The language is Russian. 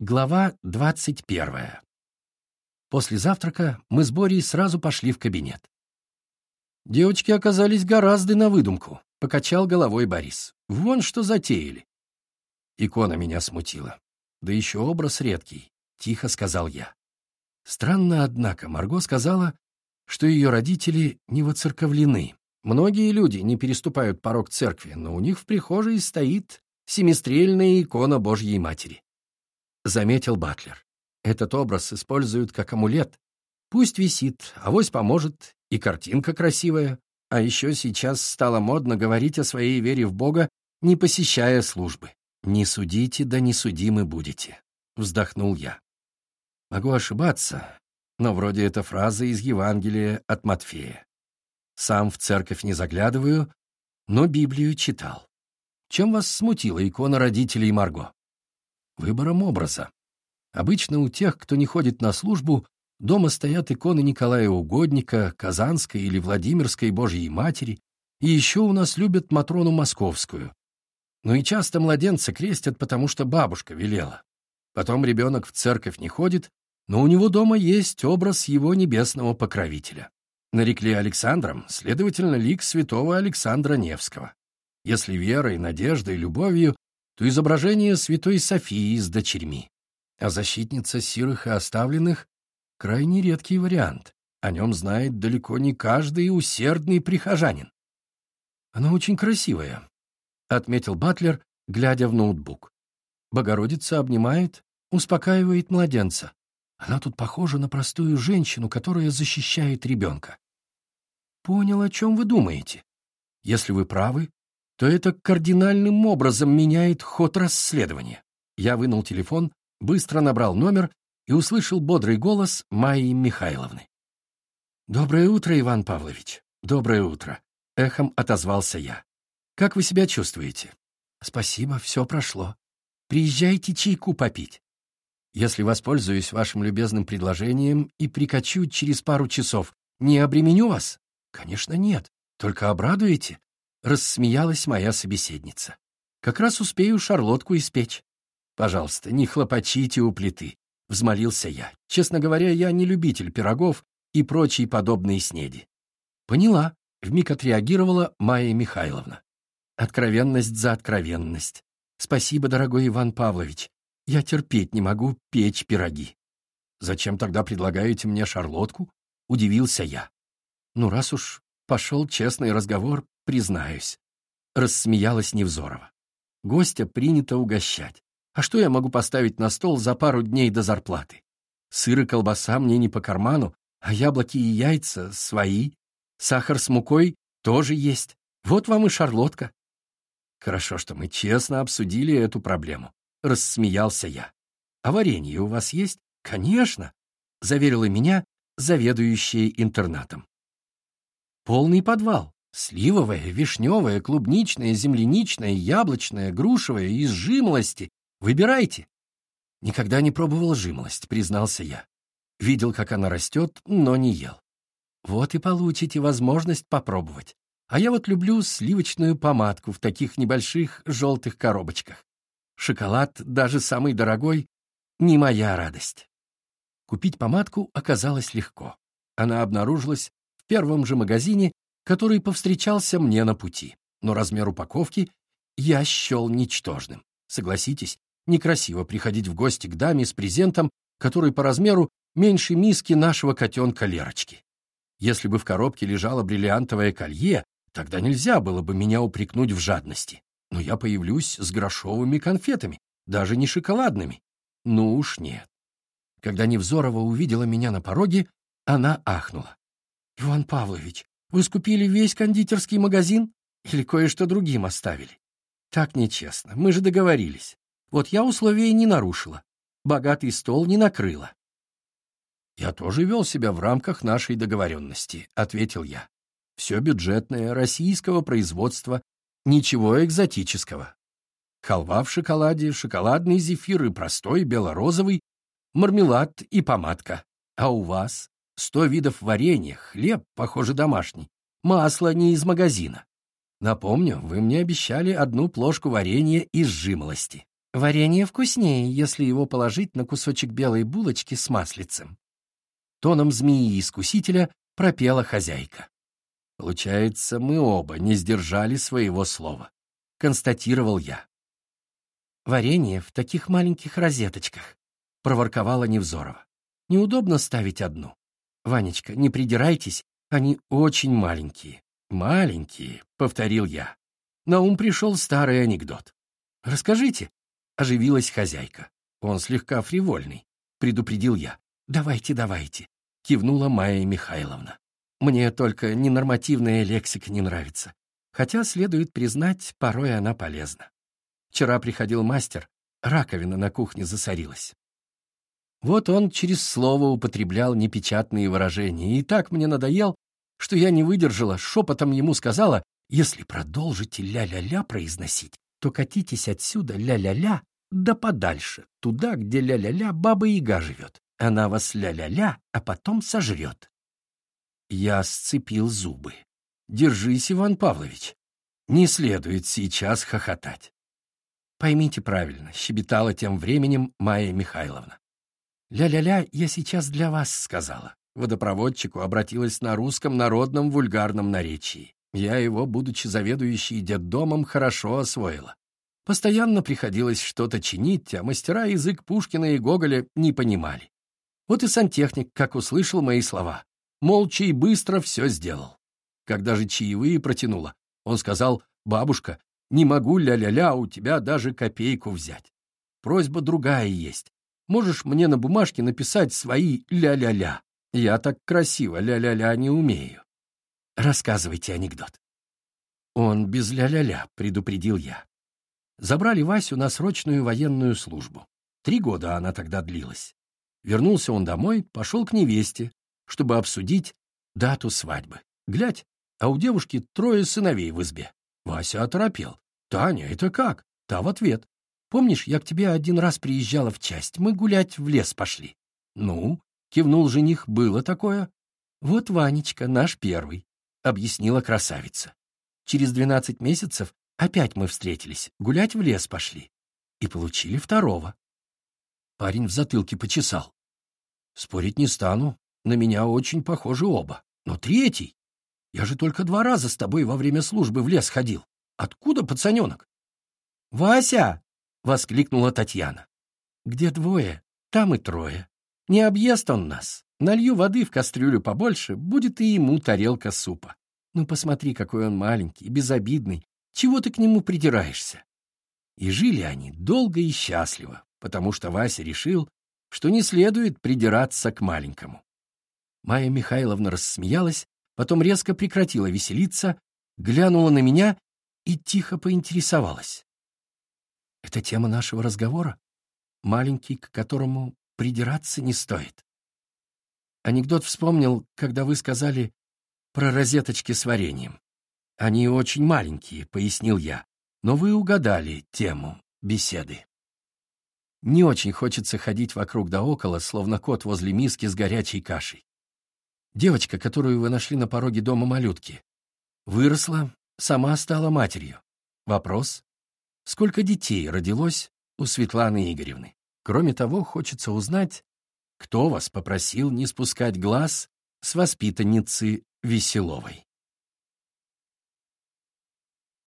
Глава двадцать первая. После завтрака мы с Борей сразу пошли в кабинет. Девочки оказались гораздо на выдумку, покачал головой Борис. Вон что затеяли. Икона меня смутила. Да еще образ редкий, тихо сказал я. Странно, однако, Марго сказала, что ее родители не воцерковлены. Многие люди не переступают порог церкви, но у них в прихожей стоит семистрельная икона Божьей Матери. Заметил Батлер. Этот образ используют как амулет. Пусть висит, авось поможет, и картинка красивая. А еще сейчас стало модно говорить о своей вере в Бога, не посещая службы. «Не судите, да не судимы будете», — вздохнул я. Могу ошибаться, но вроде это фраза из Евангелия от Матфея. Сам в церковь не заглядываю, но Библию читал. Чем вас смутила икона родителей Марго? Выбором образа. Обычно у тех, кто не ходит на службу, дома стоят иконы Николая Угодника, Казанской или Владимирской Божьей Матери, и еще у нас любят Матрону Московскую. Ну и часто младенца крестят, потому что бабушка велела. Потом ребенок в церковь не ходит, но у него дома есть образ его небесного покровителя. Нарекли Александром, следовательно, лик святого Александра Невского. Если верой, надеждой, любовью, то изображение святой Софии с дочерьми. А защитница сирых и оставленных — крайне редкий вариант. О нем знает далеко не каждый усердный прихожанин. Она очень красивая, — отметил Батлер, глядя в ноутбук. Богородица обнимает, успокаивает младенца. Она тут похожа на простую женщину, которая защищает ребенка. Понял, о чем вы думаете. Если вы правы, то это кардинальным образом меняет ход расследования. Я вынул телефон, быстро набрал номер и услышал бодрый голос Майи Михайловны. «Доброе утро, Иван Павлович. Доброе утро», — эхом отозвался я. «Как вы себя чувствуете?» «Спасибо, все прошло. Приезжайте чайку попить. Если воспользуюсь вашим любезным предложением и прикачу через пару часов, не обременю вас?» «Конечно, нет. Только обрадуете?» Рассмеялась моя собеседница. «Как раз успею шарлотку испечь». «Пожалуйста, не хлопочите у плиты», — взмолился я. «Честно говоря, я не любитель пирогов и прочей подобной снеди». «Поняла», — вмиг отреагировала Майя Михайловна. «Откровенность за откровенность. Спасибо, дорогой Иван Павлович. Я терпеть не могу печь пироги». «Зачем тогда предлагаете мне шарлотку?» — удивился я. «Ну, раз уж пошел честный разговор, признаюсь. Рассмеялась Невзорова. Гостя принято угощать. А что я могу поставить на стол за пару дней до зарплаты? Сыр и колбаса мне не по карману, а яблоки и яйца свои. Сахар с мукой тоже есть. Вот вам и шарлотка. Хорошо, что мы честно обсудили эту проблему. Рассмеялся я. А варенье у вас есть? Конечно, заверила меня заведующая интернатом. Полный подвал. Сливовое, вишневое, клубничное, земляничное, яблочное, грушевое из жимолости. Выбирайте. Никогда не пробовал жимолость, признался я. Видел, как она растет, но не ел. Вот и получите возможность попробовать. А я вот люблю сливочную помадку в таких небольших желтых коробочках. Шоколад, даже самый дорогой, не моя радость. Купить помадку оказалось легко. Она обнаружилась в первом же магазине, который повстречался мне на пути, но размер упаковки я счел ничтожным. Согласитесь, некрасиво приходить в гости к даме с презентом, который по размеру меньше миски нашего котенка Лерочки. Если бы в коробке лежало бриллиантовое колье, тогда нельзя было бы меня упрекнуть в жадности. Но я появлюсь с грошовыми конфетами, даже не шоколадными. Ну уж нет. Когда Невзорова увидела меня на пороге, она ахнула. — Иван Павлович, вы скупили весь кондитерский магазин или кое-что другим оставили? Так нечестно. Мы же договорились. Вот я условия не нарушила. Богатый стол не накрыла. Я тоже вел себя в рамках нашей договоренности, ответил я. Все бюджетное, российского производства, ничего экзотического. Халва в шоколаде, шоколадный зефир и простой белорозовый, мармелад и помадка. А у вас? Сто видов варенья, хлеб, похоже, домашний, масло не из магазина. Напомню, вы мне обещали одну плошку варенья из жимолости. Варенье вкуснее, если его положить на кусочек белой булочки с маслицем. Тоном змеи-искусителя пропела хозяйка. Получается, мы оба не сдержали своего слова. Констатировал я. Варенье в таких маленьких розеточках, проворковала Невзорова. Неудобно ставить одну. Ванечка, не придирайтесь, они очень маленькие. Маленькие, повторил я. На ум пришел старый анекдот. Расскажите, оживилась хозяйка. Он слегка фривольный, предупредил я. Давайте, давайте, кивнула Майя Михайловна. Мне только ненормативная лексика не нравится. Хотя, следует признать, порой она полезна. Вчера приходил мастер, раковина на кухне засорилась. Вот он через слово употреблял непечатные выражения, и так мне надоел, что я не выдержала, шепотом ему сказала, если продолжите ля-ля-ля произносить, то катитесь отсюда ля-ля-ля да подальше, туда, где ля-ля-ля баба-яга живет. Она вас ля-ля-ля, а потом сожрет. Я сцепил зубы. «Держись, Иван Павлович. Не следует сейчас хохотать». «Поймите правильно», — щебетала тем временем Майя Михайловна. «Ля-ля-ля, я сейчас для вас сказала». Водопроводчику обратилась на русском народном вульгарном наречии. Я его, будучи заведующей детдомом, хорошо освоила. Постоянно приходилось что-то чинить, а мастера язык Пушкина и Гоголя не понимали. Вот и сантехник, как услышал мои слова, молча и быстро все сделал. Когда же чаевые протянула, он сказал, «Бабушка, не могу ля-ля-ля у тебя даже копейку взять. Просьба другая есть. Можешь мне на бумажке написать свои ля-ля-ля? Я так красиво ля-ля-ля не умею». Рассказывайте анекдот. Он без ля-ля-ля, предупредил я. Забрали Васю на срочную военную службу. Три года она тогда длилась. Вернулся он домой, пошел к невесте, чтобы обсудить дату свадьбы. Глядь, а у девушки трое сыновей в избе. Вася оторопел. «Таня, это как?» Та в ответ. «Помнишь, я к тебе один раз приезжала в часть, мы гулять в лес пошли?» «Ну?» — кивнул жених, «было такое». «Вот Ванечка, наш первый», — объяснила красавица. «Через двенадцать месяцев опять мы встретились, гулять в лес пошли. И получили второго». Парень в затылке почесал. «Спорить не стану, на меня очень похожи оба. Но третий? Я же только два раза с тобой во время службы в лес ходил. Откуда пацаненок? «Вася!» — воскликнула Татьяна. «Где двое, там и трое. Не объест он нас. Налью воды в кастрюлю побольше, будет и ему тарелка супа. Ну, посмотри, какой он маленький, безобидный. Чего ты к нему придираешься?» И жили они долго и счастливо, потому что Вася решил, что не следует придираться к маленькому. Майя Михайловна рассмеялась, потом резко прекратила веселиться, глянула на меня и тихо поинтересовалась. «Это тема нашего разговора? Маленький, к которому придираться не стоит?» Анекдот вспомнил, когда вы сказали про розеточки с вареньем. «Они очень маленькие», — пояснил я, «но вы угадали тему беседы». Не очень хочется ходить вокруг да около, словно кот возле миски с горячей кашей. Девочка, которую вы нашли на пороге дома малютки, выросла, сама стала матерью. Вопрос — сколько детей родилось у Светланы Игоревны? Кроме того, хочется узнать, кто вас попросил не спускать глаз с воспитанницы Веселовой.